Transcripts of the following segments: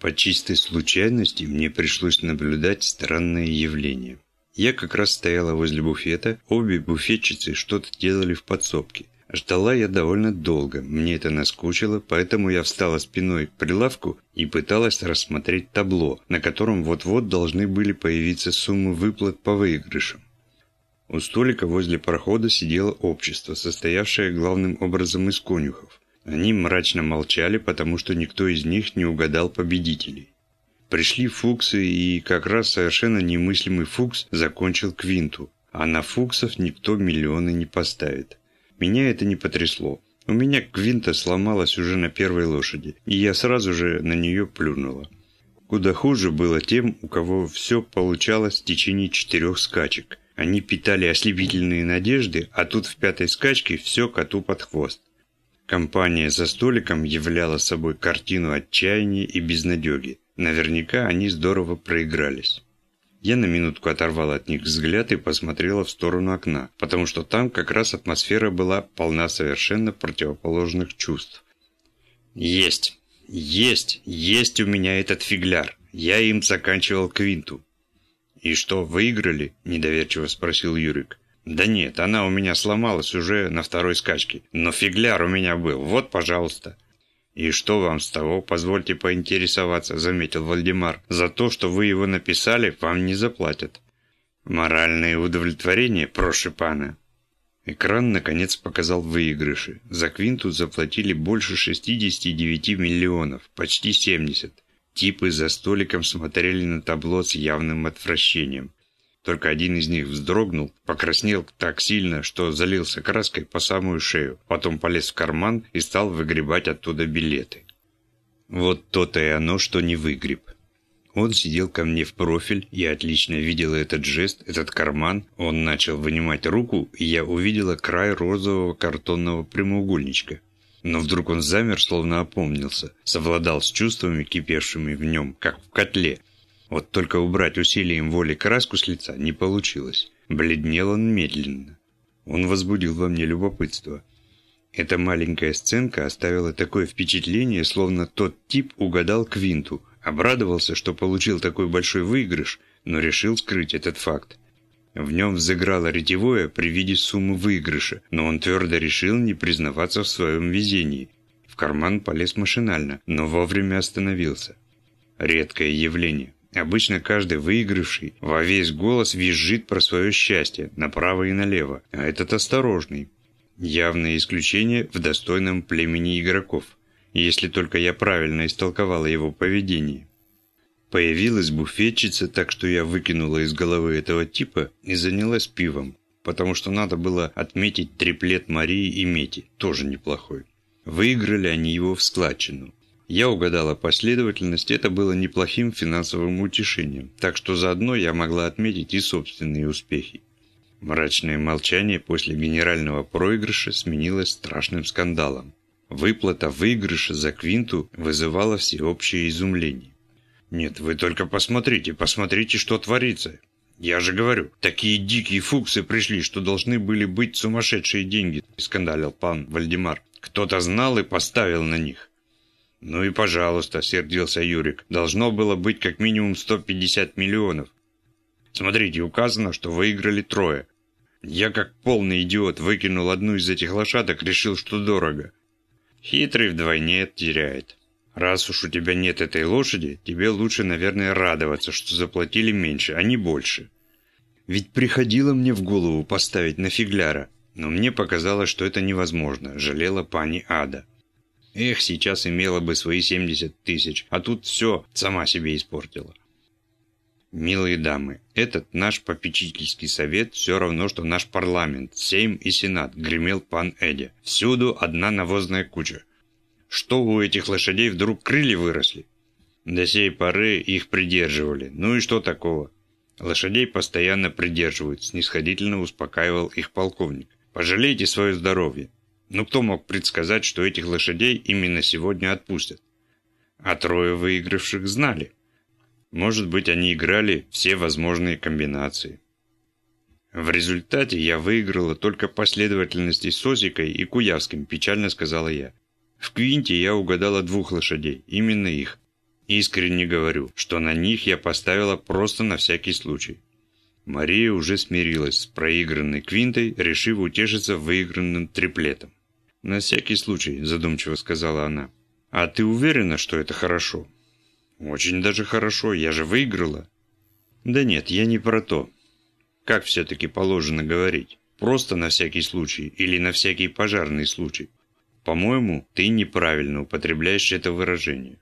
По чистой случайности мне пришлось наблюдать странное явление. Я как раз стояла возле буфета, обе буфетчицы что-то делали в подсобке. Ждала я довольно долго, мне это наскучило, поэтому я встала спиной к прилавку и пыталась рассмотреть табло, на котором вот-вот должны были появиться суммы выплат по выигрышам. У столика возле прохода сидело общество, состоявшее главным образом из конюхов. Они мрачно молчали, потому что никто из них не угадал победителей. Пришли Фуксы, и как раз совершенно немыслимый Фукс закончил квинту. А на Фуксов никто миллионы не поставит. Меня это не потрясло. У меня квинта сломалась уже на первой лошади, и я сразу же на нее плюнула. Куда хуже было тем, у кого все получалось в течение четырех скачек. Они питали ослепительные надежды, а тут в пятой скачке все коту под хвост. Компания за столиком являла собой картину отчаяния и безнадеги. Наверняка они здорово проигрались. Я на минутку оторвала от них взгляд и посмотрела в сторону окна, потому что там как раз атмосфера была полна совершенно противоположных чувств. «Есть! Есть! Есть у меня этот фигляр! Я им заканчивал квинту!» «И что, выиграли?» – недоверчиво спросил Юрик. «Да нет, она у меня сломалась уже на второй скачке. Но фигляр у меня был. Вот, пожалуйста». «И что вам с того, позвольте поинтересоваться», – заметил Вальдемар. «За то, что вы его написали, вам не заплатят». «Моральное удовлетворение, прошу пана». Экран, наконец, показал выигрыши. За Квинту заплатили больше 69 миллионов, почти 70. Типы за столиком смотрели на табло с явным отвращением. Только один из них вздрогнул, покраснел так сильно, что залился краской по самую шею, потом полез в карман и стал выгребать оттуда билеты. Вот то-то и оно, что не выгреб. Он сидел ко мне в профиль, я отлично видела этот жест, этот карман. Он начал вынимать руку, и я увидела край розового картонного прямоугольничка. Но вдруг он замер, словно опомнился, совладал с чувствами, кипевшими в нем, как в котле, вот только убрать усилием воли краску с лица не получилось. Бледнел он медленно. Он возбудил во мне любопытство. Эта маленькая сценка оставила такое впечатление, словно тот тип угадал Квинту, обрадовался, что получил такой большой выигрыш, но решил скрыть этот факт. В нем взыграло ретевое при виде суммы выигрыша, но он твердо решил не признаваться в своем везении. В карман полез машинально, но вовремя остановился. Редкое явление. Обычно каждый выигравший во весь голос визжит про свое счастье направо и налево, а этот осторожный. Явное исключение в достойном племени игроков, если только я правильно истолковала его поведение. Появилась буфетчица, так что я выкинула из головы этого типа и занялась пивом, потому что надо было отметить триплет Марии и Мети, тоже неплохой. Выиграли они его в складчину. Я угадала последовательность, это было неплохим финансовым утешением, так что заодно я могла отметить и собственные успехи. Мрачное молчание после генерального проигрыша сменилось страшным скандалом. Выплата выигрыша за квинту вызывала всеобщее изумление. «Нет, вы только посмотрите, посмотрите, что творится. Я же говорю, такие дикие фуксы пришли, что должны были быть сумасшедшие деньги», скандалил пан Вальдемар. «Кто-то знал и поставил на них. «Ну и пожалуйста», – сердился Юрик. «Должно было быть как минимум 150 миллионов. Смотрите, указано, что выиграли трое. Я как полный идиот выкинул одну из этих лошадок, решил, что дорого. Хитрый вдвойне теряет. Раз уж у тебя нет этой лошади, тебе лучше, наверное, радоваться, что заплатили меньше, а не больше. Ведь приходило мне в голову поставить на фигляра, но мне показалось, что это невозможно, жалела пани Ада. Эх, сейчас имела бы свои 70 тысяч, а тут все сама себе испортила. Милые дамы, этот наш попечительский совет все равно, что наш парламент, Сейм и Сенат, гремел пан Эдди. Всюду одна навозная куча. Что у этих лошадей вдруг крылья выросли? До сей поры их придерживали. Ну и что такого? Лошадей постоянно придерживают, снисходительно успокаивал их полковник. Пожалейте свое здоровье. Но кто мог предсказать, что этих лошадей именно сегодня отпустят? А трое выигравших знали. Может быть, они играли все возможные комбинации. В результате я выиграла только последовательности с Осикой и Куявским, печально сказала я. В Квинте я угадала двух лошадей, именно их. Искренне говорю, что на них я поставила просто на всякий случай. Мария уже смирилась с проигранной квинтой, решив утешиться выигранным триплетом. «На всякий случай», – задумчиво сказала она. «А ты уверена, что это хорошо?» «Очень даже хорошо, я же выиграла». «Да нет, я не про то. Как все-таки положено говорить? Просто на всякий случай или на всякий пожарный случай? По-моему, ты неправильно употребляешь это выражение.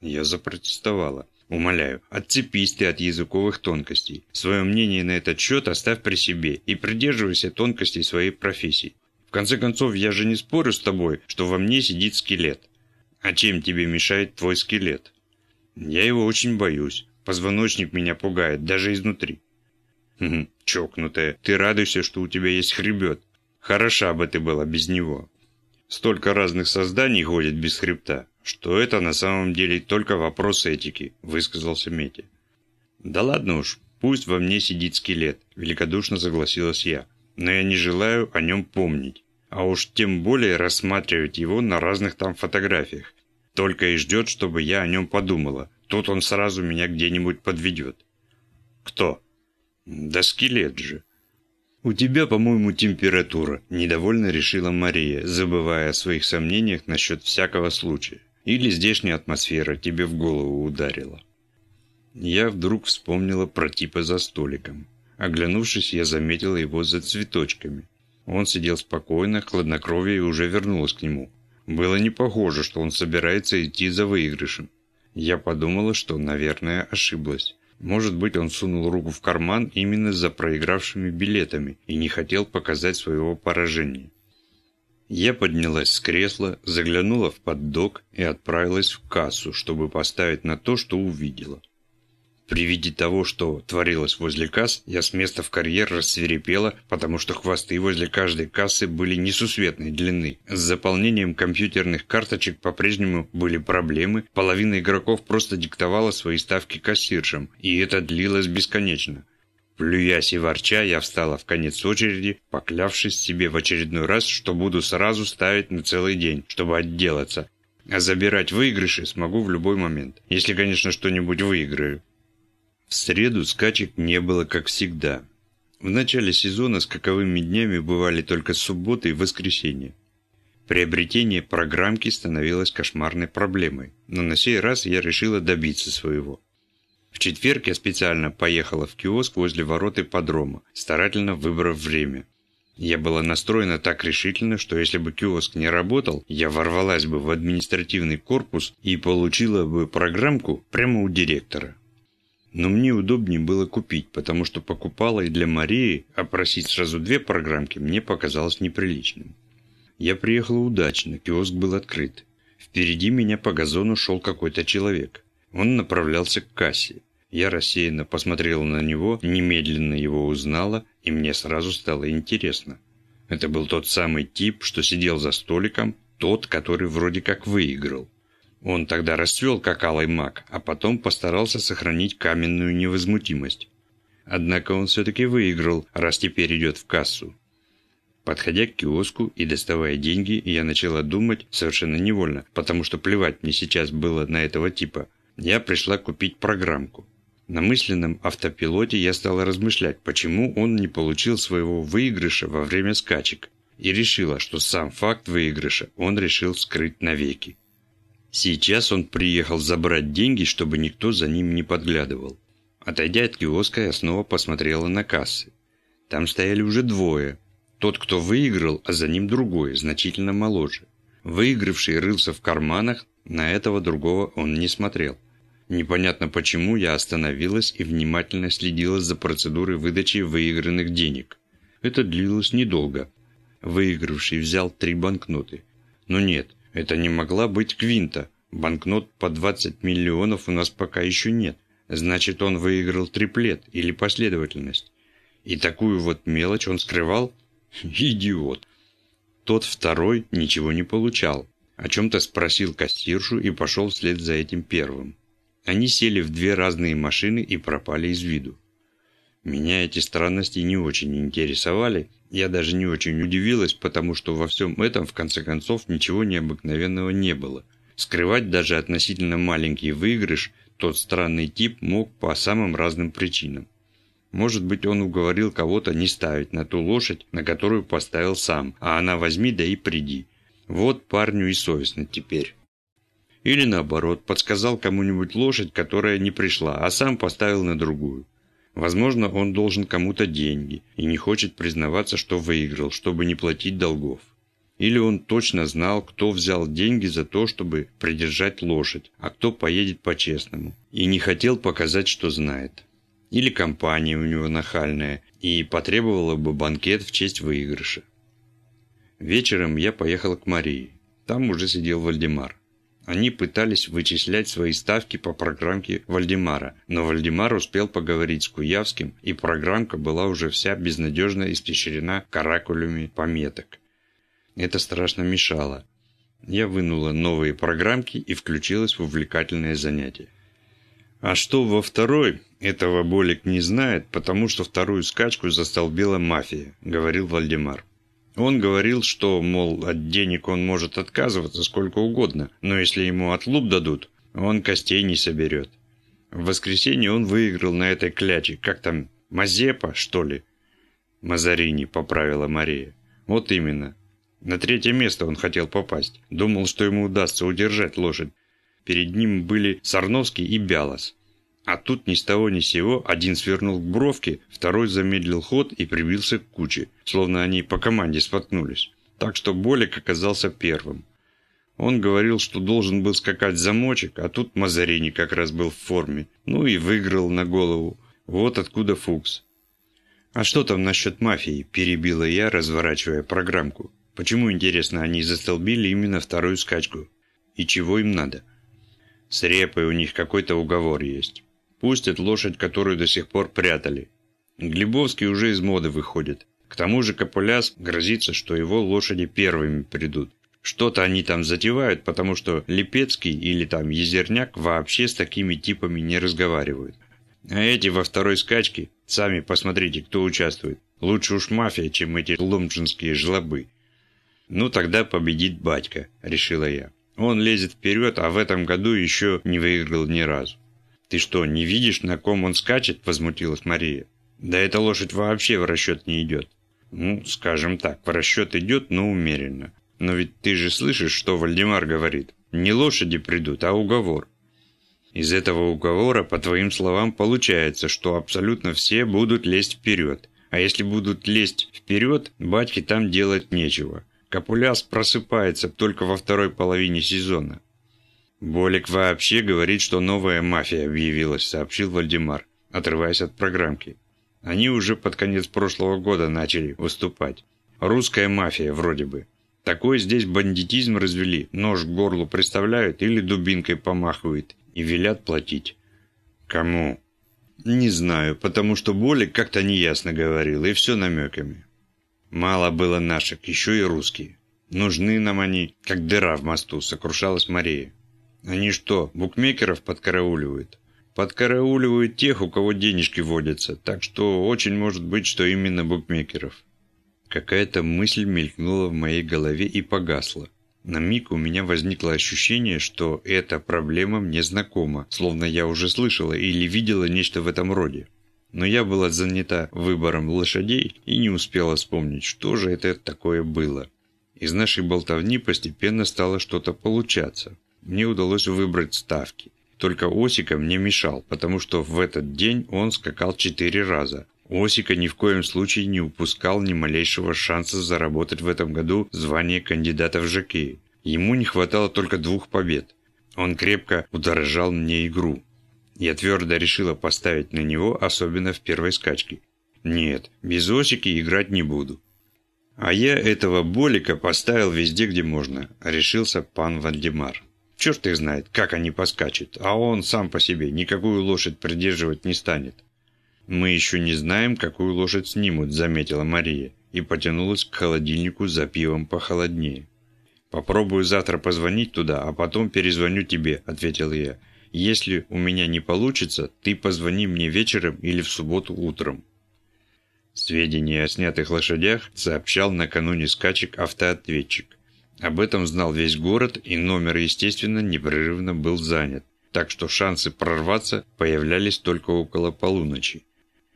Я запротестовала. Умоляю, отцепись ты от языковых тонкостей. Свое мнение на этот счет оставь при себе и придерживайся тонкостей своей профессии. В конце концов, я же не спорю с тобой, что во мне сидит скелет. А чем тебе мешает твой скелет? Я его очень боюсь. Позвоночник меня пугает, даже изнутри. Хм, чокнутая, ты радуйся, что у тебя есть хребет. Хороша бы ты была без него. Столько разных созданий ходит без хребта что это на самом деле только вопрос этики», – высказался Метя. «Да ладно уж, пусть во мне сидит скелет», – великодушно согласилась я. «Но я не желаю о нем помнить, а уж тем более рассматривать его на разных там фотографиях. Только и ждет, чтобы я о нем подумала. Тут он сразу меня где-нибудь подведет». «Кто?» «Да скелет же». «У тебя, по-моему, температура», – недовольно решила Мария, забывая о своих сомнениях насчет всякого случая. Или здешняя атмосфера тебе в голову ударила. Я вдруг вспомнила про типа за столиком. Оглянувшись, я заметила его за цветочками. Он сидел спокойно, хладнокровие уже вернулось к нему. Было не похоже, что он собирается идти за выигрышем. Я подумала, что, наверное, ошиблась. Может быть, он сунул руку в карман именно за проигравшими билетами и не хотел показать своего поражения. Я поднялась с кресла, заглянула в поддок и отправилась в кассу, чтобы поставить на то, что увидела. При виде того, что творилось возле касс, я с места в карьер рассверепела, потому что хвосты возле каждой кассы были несусветной длины. С заполнением компьютерных карточек по-прежнему были проблемы, половина игроков просто диктовала свои ставки кассиршам, и это длилось бесконечно. Плюясь и ворча, я встала в конец очереди, поклявшись себе в очередной раз, что буду сразу ставить на целый день, чтобы отделаться. А забирать выигрыши смогу в любой момент, если, конечно, что-нибудь выиграю. В среду скачек не было, как всегда. В начале сезона скаковыми днями бывали только субботы и воскресенье. Приобретение программки становилось кошмарной проблемой, но на сей раз я решила добиться своего. В четверг я специально поехала в киоск возле ворот ипподрома, старательно выбрав время. Я была настроена так решительно, что если бы киоск не работал, я ворвалась бы в административный корпус и получила бы программку прямо у директора. Но мне удобнее было купить, потому что покупала и для Марии, а просить сразу две программки мне показалось неприличным. Я приехала удачно, киоск был открыт. Впереди меня по газону шел какой-то человек. Он направлялся к кассе. Я рассеянно посмотрела на него, немедленно его узнала, и мне сразу стало интересно. Это был тот самый тип, что сидел за столиком, тот, который вроде как выиграл. Он тогда расцвел как алый маг, а потом постарался сохранить каменную невозмутимость. Однако он все-таки выиграл, раз теперь идет в кассу. Подходя к киоску и доставая деньги, я начала думать совершенно невольно, потому что плевать мне сейчас было на этого типа – я пришла купить программку. На мысленном автопилоте я стала размышлять, почему он не получил своего выигрыша во время скачек, и решила, что сам факт выигрыша он решил скрыть навеки. Сейчас он приехал забрать деньги, чтобы никто за ним не подглядывал. Отойдя от киоска, я снова посмотрела на кассы. Там стояли уже двое. Тот, кто выиграл, а за ним другой, значительно моложе. Выигравший рылся в карманах, на этого другого он не смотрел. Непонятно почему я остановилась и внимательно следила за процедурой выдачи выигранных денег. Это длилось недолго. Выигравший взял три банкноты. Но нет, это не могла быть Квинта. Банкнот по 20 миллионов у нас пока еще нет. Значит, он выиграл триплет или последовательность. И такую вот мелочь он скрывал? Идиот. Тот второй ничего не получал. О чем-то спросил кассиршу и пошел вслед за этим первым. Они сели в две разные машины и пропали из виду. Меня эти странности не очень интересовали, я даже не очень удивилась, потому что во всем этом, в конце концов, ничего необыкновенного не было. Скрывать даже относительно маленький выигрыш тот странный тип мог по самым разным причинам. Может быть, он уговорил кого-то не ставить на ту лошадь, на которую поставил сам, а она возьми да и приди. Вот парню и совестно теперь. Или наоборот, подсказал кому-нибудь лошадь, которая не пришла, а сам поставил на другую. Возможно, он должен кому-то деньги и не хочет признаваться, что выиграл, чтобы не платить долгов. Или он точно знал, кто взял деньги за то, чтобы придержать лошадь, а кто поедет по-честному, и не хотел показать, что знает. Или компания у него нахальная, и потребовала бы банкет в честь выигрыша. Вечером я поехал к Марии. Там уже сидел Вальдемар. Они пытались вычислять свои ставки по программке Вальдемара, но Вальдемар успел поговорить с Куявским, и программка была уже вся безнадежно испещрена каракулями пометок. Это страшно мешало. Я вынула новые программки и включилась в увлекательное занятие. А что во второй, этого Болик не знает, потому что вторую скачку застолбила мафия, говорил Вальдемар. Он говорил, что, мол, от денег он может отказываться сколько угодно, но если ему отлуп дадут, он костей не соберет. В воскресенье он выиграл на этой кляче, как там, Мазепа, что ли? Мазарини, поправила Мария. Вот именно. На третье место он хотел попасть. Думал, что ему удастся удержать лошадь. Перед ним были Сарновский и Бялос. А тут ни с того ни с сего один свернул к бровке, второй замедлил ход и прибился к куче, словно они по команде споткнулись. Так что Болик оказался первым. Он говорил, что должен был скакать замочек, а тут Мазарини как раз был в форме. Ну и выиграл на голову. Вот откуда Фукс. «А что там насчет мафии?» – перебила я, разворачивая программку. «Почему, интересно, они застолбили именно вторую скачку? И чего им надо?» «С репой у них какой-то уговор есть. Пустят лошадь, которую до сих пор прятали. Глебовский уже из моды выходит. К тому же Капуляс грозится, что его лошади первыми придут. Что-то они там затевают, потому что Липецкий или там Езерняк вообще с такими типами не разговаривают. А эти во второй скачке, сами посмотрите, кто участвует. Лучше уж мафия, чем эти ломджинские жлобы. Ну тогда победит батька, решила я. Он лезет вперед, а в этом году еще не выиграл ни разу. «Ты что, не видишь, на ком он скачет?» – возмутилась Мария. «Да эта лошадь вообще в расчет не идет». «Ну, скажем так, в расчет идет, но умеренно. Но ведь ты же слышишь, что Вальдемар говорит. Не лошади придут, а уговор. Из этого уговора, по твоим словам, получается, что абсолютно все будут лезть вперед. А если будут лезть вперед, батьке там делать нечего. Капуляс просыпается только во второй половине сезона. «Болик вообще говорит, что новая мафия объявилась», – сообщил Вальдемар, отрываясь от программки. «Они уже под конец прошлого года начали выступать. Русская мафия вроде бы. Такой здесь бандитизм развели, нож к горлу представляют или дубинкой помахивают и велят платить». «Кому?» «Не знаю, потому что Болик как-то неясно говорил, и все намеками. Мало было наших, еще и русские. Нужны нам они, как дыра в мосту», – сокрушалась Мария. Они что, букмекеров подкарауливают? Подкарауливают тех, у кого денежки водятся, так что очень может быть, что именно букмекеров. Какая-то мысль мелькнула в моей голове и погасла. На миг у меня возникло ощущение, что эта проблема мне знакома, словно я уже слышала или видела нечто в этом роде. Но я была занята выбором лошадей и не успела вспомнить, что же это такое было. Из нашей болтовни постепенно стало что-то получаться мне удалось выбрать ставки. Только Осика мне мешал, потому что в этот день он скакал четыре раза. Осика ни в коем случае не упускал ни малейшего шанса заработать в этом году звание кандидата в жокеи. Ему не хватало только двух побед. Он крепко удорожал мне игру. Я твердо решила поставить на него, особенно в первой скачке. Нет, без Осики играть не буду. А я этого Болика поставил везде, где можно, решился пан Вальдемар. Черт их знает, как они поскачут, а он сам по себе никакую лошадь придерживать не станет. «Мы еще не знаем, какую лошадь снимут», – заметила Мария и потянулась к холодильнику за пивом похолоднее. «Попробую завтра позвонить туда, а потом перезвоню тебе», – ответил я. «Если у меня не получится, ты позвони мне вечером или в субботу утром». Сведения о снятых лошадях сообщал накануне скачек автоответчик. Об этом знал весь город, и номер, естественно, непрерывно был занят, так что шансы прорваться появлялись только около полуночи.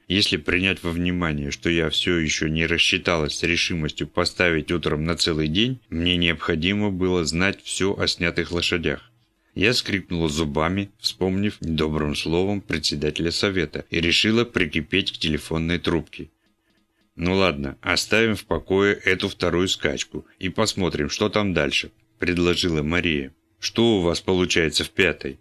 Если принять во внимание, что я все еще не рассчиталась с решимостью поставить утром на целый день, мне необходимо было знать все о снятых лошадях. Я скрипнула зубами, вспомнив недобрым словом председателя совета, и решила прикипеть к телефонной трубке. «Ну ладно, оставим в покое эту вторую скачку и посмотрим, что там дальше», – предложила Мария. «Что у вас получается в пятой?»